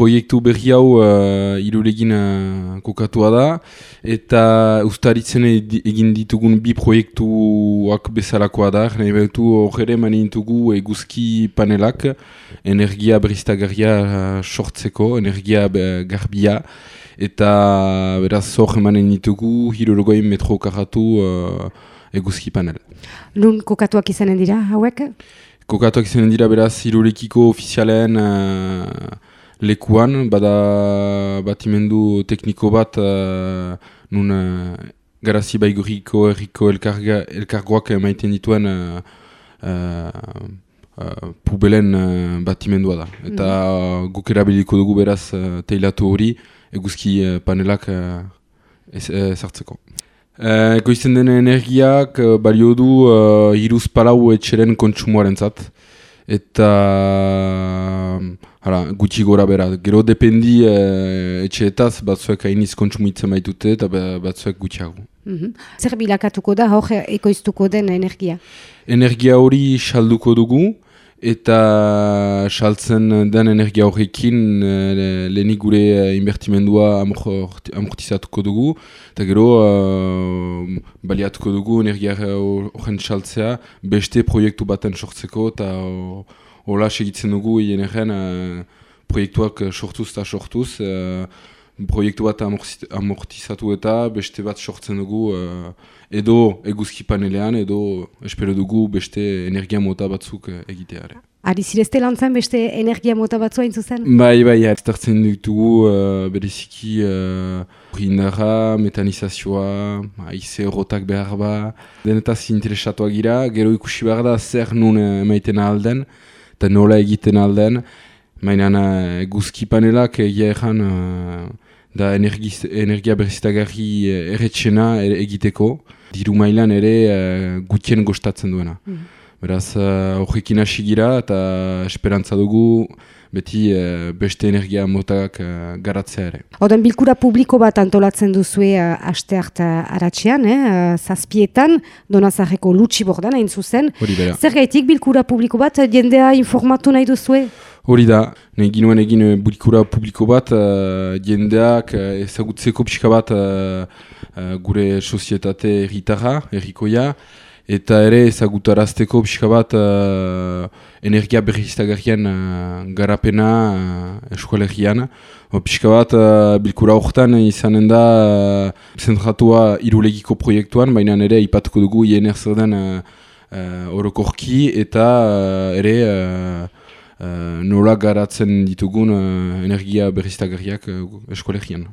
proiektu berri hau uh, irulegin uh, kokatua da, eta ustaritzen egin ditugun bi proiektuak bezalakoa da, nahi behutu horre mani ditugu eguzki panelak, energia beriztagarria uh, sortzeko, energia garbia, eta beraz hor emanen ditugu hirurgoi metro karratu uh, eguzki panel. Nun kokatuak izanen dira hauek? Kokatuak izanen dira beraz hirurekiko ofizialen uh, lekuan, bada batimendu tekniko bat uh, nun uh, garazi baiguriko erriko elkarga, elkargoak maiten dituen uh, uh, uh, pubelen uh, batimendua da. Eta mm. guk erabiliko dugu beraz uh, teilatu hori eguzki uh, panelak uh, sartzeko. Uh, Ekoizten den energiak uh, balio du uh, hiruz palau etxeren kontsumoaren zat. Eta hala, gutxi gora bera. Gero dependi uh, etxeetaz batzuek hainiz kontsumitzen baitute eta batzuek gutxiago. Mm -hmm. Zer bilakatuko da hor ekoiztuko den energia? Energia hori salduko dugu eta saltzen den energia horrekin uh, lehenik gure uh, inbertimendua amortizatuko dugu eta gero uh, baliatuko dugu energia horren saltzea beste proiektu baten sortzeko eta hola segitzen dugu hien uh, proiektuak sortuz eta sortuz proiektu bat amortizatu eta beste bat sortzen dugu uh, edo eguzki panelean edo espero dugu beste energia mota batzuk uh, egiteare. Ari zirezte lan zen beste energia mota batzua zuzen? Bai, bai, hartzen ditugu uh, bereziki uh, rindara, metanizazioa, aize rotak behar ba, denetaz interesatuak gira, gero ikusi behar da zer nun emaiten alden, eta nola egiten alden, Mainan eguzki panelak egia erran da energiz, energia berrizitagarri eh, erretxena egiteko, diru mailan ere uh, gutien gostatzen duena. Mm. Beraz, eh, horrekin uh, hasi gira eta esperantza dugu beti beste energia motak uh, garatzea ere. Oden bilkura publiko bat antolatzen duzue uh, aste harta aratxean, eh? zazpietan, donazarreko lutsi bordan hain zuzen. Zer gaitik bilkura publiko bat jendea informatu nahi duzue? Hori da, nahi ginoen egin eh, burikura publiko bat, uh, jendeak uh, ezagutzeko pixka bat uh, uh, gure sozietate erritarra, errikoia, eta ere ezagutarazteko pixka bat uh, energia berriztagarrian uh, garapena uh, eskualegian. Pixka bat uh, bilkura horretan izanen da uh, zentratua irulegiko proiektuan, baina ere ipatuko dugu INR zer den uh, uh, orokorki eta uh, ere... Uh, uh, nola garatzen ditugun uh, energia berriztagarriak uh, eskolegian.